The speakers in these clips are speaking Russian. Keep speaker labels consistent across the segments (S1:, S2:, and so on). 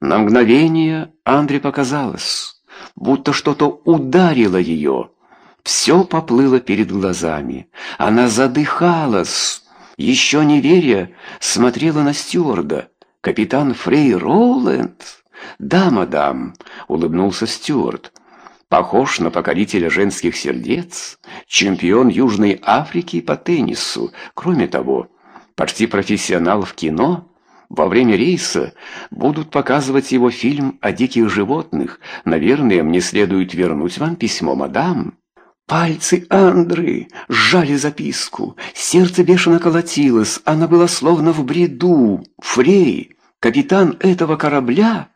S1: На мгновение Андре показалось, будто что-то ударило ее. Все поплыло перед глазами. Она задыхалась, еще не веря, смотрела на стюарда. «Капитан Фрей Роланд?» «Да, мадам», — улыбнулся стюард. «Похож на покорителя женских сердец, чемпион Южной Африки по теннису. Кроме того, почти профессионал в кино». Во время рейса будут показывать его фильм о диких животных. Наверное, мне следует вернуть вам письмо, мадам». Пальцы Андры сжали записку. Сердце бешено колотилось. Она была словно в бреду. Фрей, капитан этого корабля,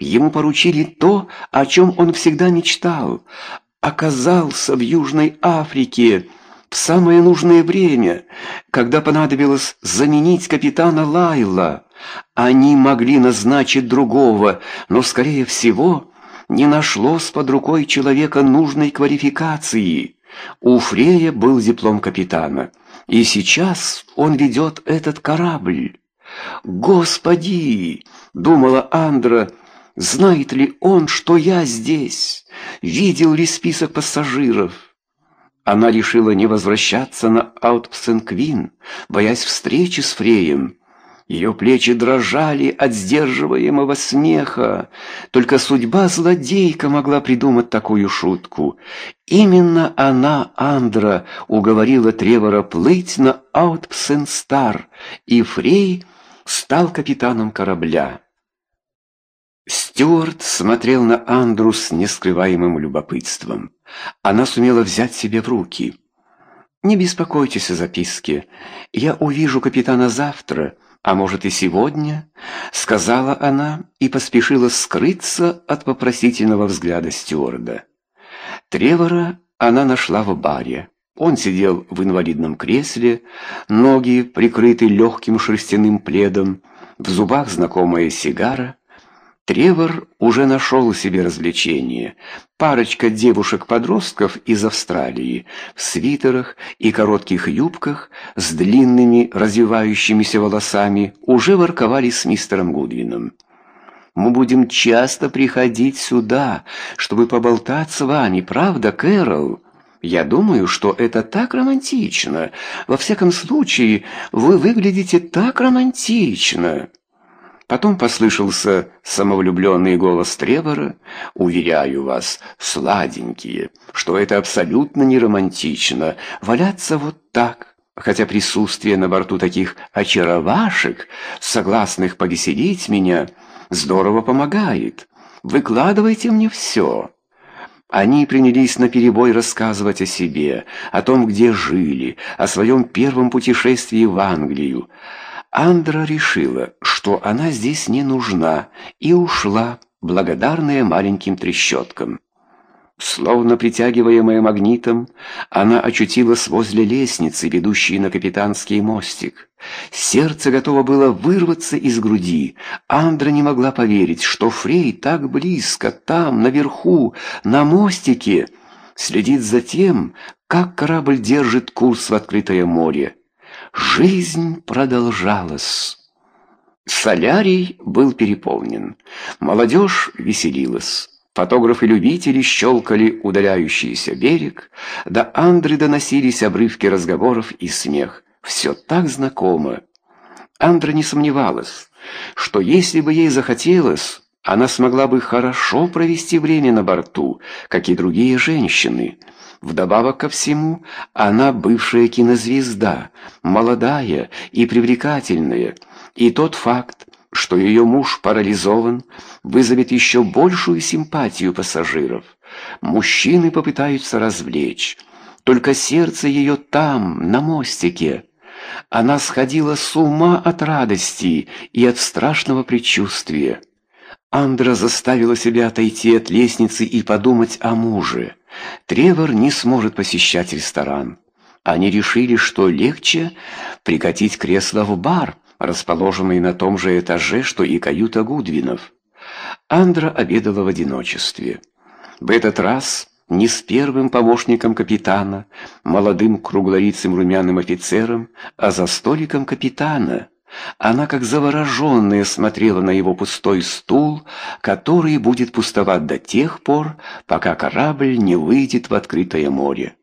S1: ему поручили то, о чем он всегда мечтал. Оказался в Южной Африке в самое нужное время, когда понадобилось заменить капитана Лайла. Они могли назначить другого, но, скорее всего, не нашлось под рукой человека нужной квалификации. У Фрея был диплом капитана, и сейчас он ведет этот корабль. «Господи!» — думала Андра. «Знает ли он, что я здесь? Видел ли список пассажиров?» Она решила не возвращаться на Аутпсенквин, боясь встречи с Фреем. Ее плечи дрожали от сдерживаемого смеха. Только судьба злодейка могла придумать такую шутку. Именно она, Андра, уговорила Тревора плыть на Аутпсенстар, и Фрей стал капитаном корабля. Стюарт смотрел на Андру с нескрываемым любопытством. Она сумела взять себе в руки. «Не беспокойтесь о записке. Я увижу капитана завтра, а может и сегодня», — сказала она и поспешила скрыться от вопросительного взгляда стюарда. Тревора она нашла в баре. Он сидел в инвалидном кресле, ноги прикрыты легким шерстяным пледом, в зубах знакомая сигара — Тревор уже нашел себе развлечение. Парочка девушек-подростков из Австралии в свитерах и коротких юбках с длинными развивающимися волосами уже ворковали с мистером Гудвином. «Мы будем часто приходить сюда, чтобы поболтать с вами, правда, Кэрол?» «Я думаю, что это так романтично. Во всяком случае, вы выглядите так романтично». Потом послышался самовлюбленный голос Тревора. «Уверяю вас, сладенькие, что это абсолютно не романтично, валяться вот так, хотя присутствие на борту таких очаровашек, согласных повеселить меня, здорово помогает. Выкладывайте мне все». Они принялись наперебой рассказывать о себе, о том, где жили, о своем первом путешествии в Англию. Андра решила, что она здесь не нужна, и ушла, благодарная маленьким трещоткам. Словно притягиваемая магнитом, она очутилась возле лестницы, ведущей на капитанский мостик. Сердце готово было вырваться из груди. Андра не могла поверить, что Фрей так близко, там, наверху, на мостике, следит за тем, как корабль держит курс в открытое море. Жизнь продолжалась. Солярий был переполнен. Молодежь веселилась. Фотографы-любители щелкали удаляющийся берег, до Андры доносились обрывки разговоров и смех. Все так знакомо. Андра не сомневалась, что если бы ей захотелось, она смогла бы хорошо провести время на борту, как и другие женщины. Вдобавок ко всему, она бывшая кинозвезда, молодая и привлекательная, и тот факт, что ее муж парализован, вызовет еще большую симпатию пассажиров. Мужчины попытаются развлечь, только сердце ее там, на мостике. Она сходила с ума от радости и от страшного предчувствия. Андра заставила себя отойти от лестницы и подумать о муже. Тревор не сможет посещать ресторан. Они решили, что легче прикатить кресло в бар, расположенный на том же этаже, что и каюта Гудвинов. Андра обедала в одиночестве. В этот раз не с первым помощником капитана, молодым круглолицым румяным офицером, а за столиком капитана. Она как завороженная смотрела на его пустой стул, который будет пустовать до тех пор, пока корабль не выйдет в открытое море.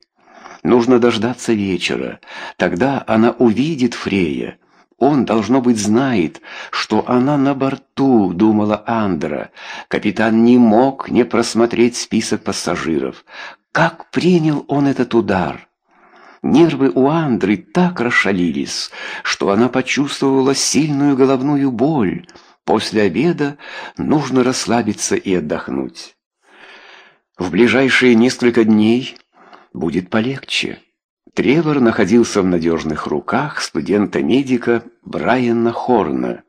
S1: Нужно дождаться вечера, тогда она увидит Фрея. Он, должно быть, знает, что она на борту, думала Андра. Капитан не мог не просмотреть список пассажиров. Как принял он этот удар? Нервы у Андры так расшалились, что она почувствовала сильную головную боль. После обеда нужно расслабиться и отдохнуть. В ближайшие несколько дней будет полегче. Тревор находился в надежных руках студента-медика Брайана Хорна.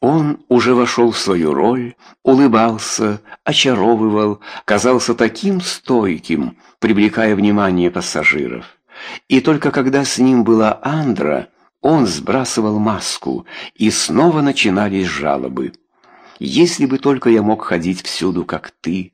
S1: Он уже вошел в свою роль, улыбался, очаровывал, казался таким стойким, привлекая внимание пассажиров. И только когда с ним была Андра, он сбрасывал маску, и снова начинались жалобы. «Если бы только я мог ходить всюду, как ты»,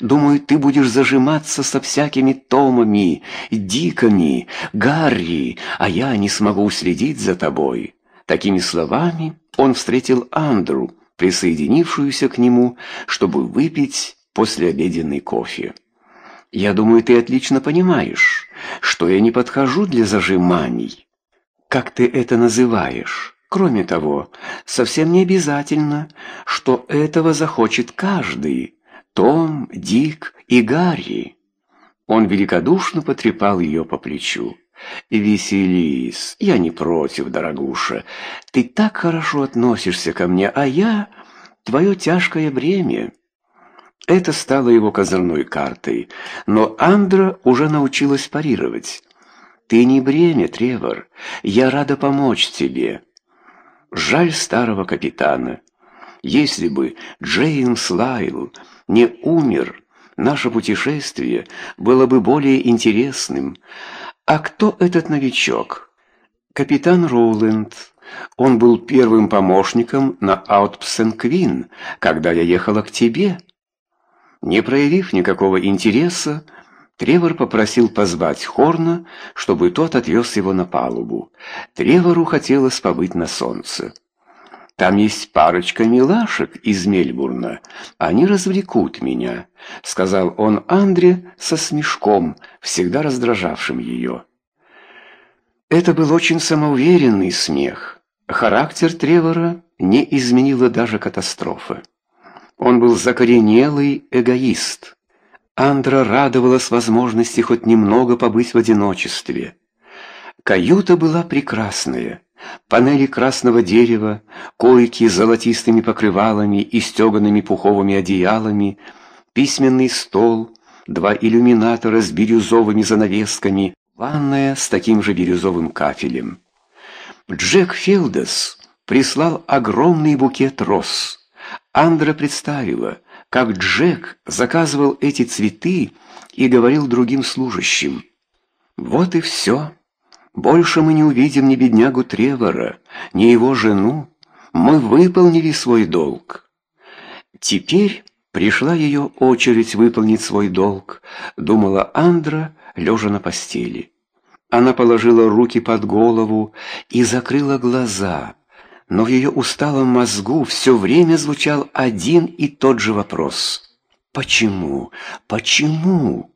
S1: Думаю, ты будешь зажиматься со всякими Томами, Диками, Гарри, а я не смогу следить за тобой». Такими словами он встретил Андру, присоединившуюся к нему, чтобы выпить послеобеденный кофе. «Я думаю, ты отлично понимаешь, что я не подхожу для зажиманий. Как ты это называешь?» Кроме того, совсем не обязательно, что этого захочет каждый. Том, Дик и Гарри. Он великодушно потрепал ее по плечу. «Веселись, я не против, дорогуша. Ты так хорошо относишься ко мне, а я — твое тяжкое бремя». Это стало его козырной картой, но Андра уже научилась парировать. «Ты не бремя, Тревор. Я рада помочь тебе». Жаль старого капитана. Если бы Джеймс Лайл не умер, наше путешествие было бы более интересным. А кто этот новичок? Капитан Роуленд. Он был первым помощником на Аутпсен-Квин, когда я ехала к тебе. Не проявив никакого интереса, Тревор попросил позвать Хорна, чтобы тот отвез его на палубу. Тревору хотелось побыть на солнце. Там есть парочка милашек из Мельбурна. Они развлекут меня», — сказал он Андре со смешком, всегда раздражавшим ее. Это был очень самоуверенный смех. Характер Тревора не изменила даже катастрофа. Он был закоренелый эгоист. Андра радовалась возможности хоть немного побыть в одиночестве. Каюта была прекрасная. Панели красного дерева, койки с золотистыми покрывалами и стеганными пуховыми одеялами, письменный стол, два иллюминатора с бирюзовыми занавесками, ванная с таким же бирюзовым кафелем. Джек Филдес прислал огромный букет роз. Андра представила, как Джек заказывал эти цветы и говорил другим служащим. «Вот и все». Больше мы не увидим ни беднягу Тревора, ни его жену. Мы выполнили свой долг. Теперь пришла ее очередь выполнить свой долг, думала Андра, лежа на постели. Она положила руки под голову и закрыла глаза, но в ее усталом мозгу все время звучал один и тот же вопрос. «Почему? Почему?»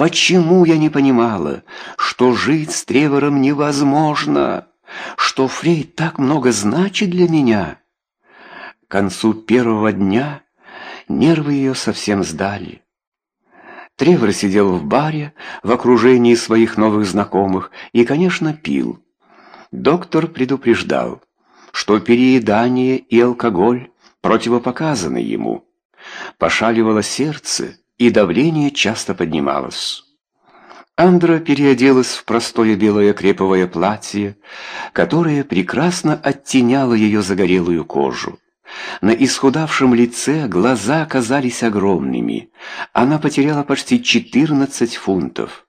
S1: Почему я не понимала, что жить с Тревором невозможно, что Фрей так много значит для меня? К концу первого дня нервы ее совсем сдали. Тревор сидел в баре в окружении своих новых знакомых и, конечно, пил. Доктор предупреждал, что переедание и алкоголь противопоказаны ему. Пошаливало сердце, и давление часто поднималось. Андра переоделась в простое белое креповое платье, которое прекрасно оттеняло ее загорелую кожу. На исхудавшем лице глаза казались огромными. Она потеряла почти 14 фунтов.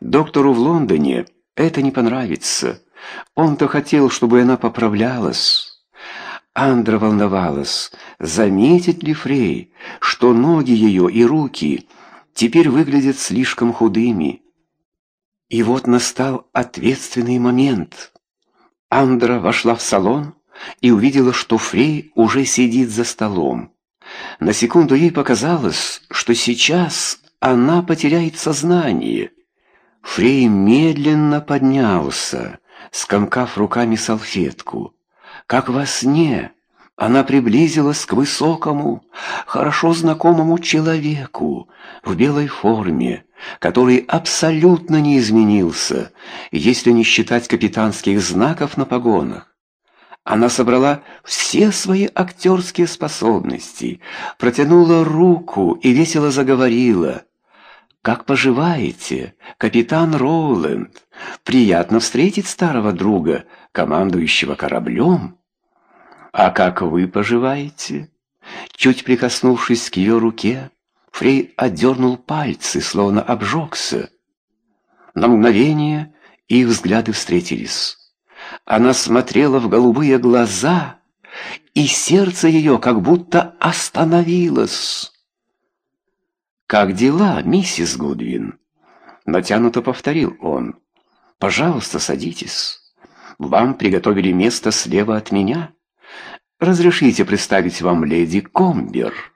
S1: Доктору в Лондоне это не понравится. Он-то хотел, чтобы она поправлялась. Андра волновалась, заметит ли Фрей, что ноги ее и руки теперь выглядят слишком худыми. И вот настал ответственный момент. Андра вошла в салон и увидела, что Фрей уже сидит за столом. На секунду ей показалось, что сейчас она потеряет сознание. Фрей медленно поднялся, скомкав руками салфетку. Как во сне она приблизилась к высокому, хорошо знакомому человеку в белой форме, который абсолютно не изменился, если не считать капитанских знаков на погонах. Она собрала все свои актерские способности, протянула руку и весело заговорила. «Как поживаете, капитан Роуленд? Приятно встретить старого друга, командующего кораблем». «А как вы поживаете?» Чуть прикоснувшись к ее руке, Фрей отдернул пальцы, словно обжегся. На мгновение их взгляды встретились. Она смотрела в голубые глаза, и сердце ее как будто остановилось. «Как дела, миссис Гудвин?» Натянуто повторил он. «Пожалуйста, садитесь. Вам приготовили место слева от меня. Разрешите представить вам леди Комбер».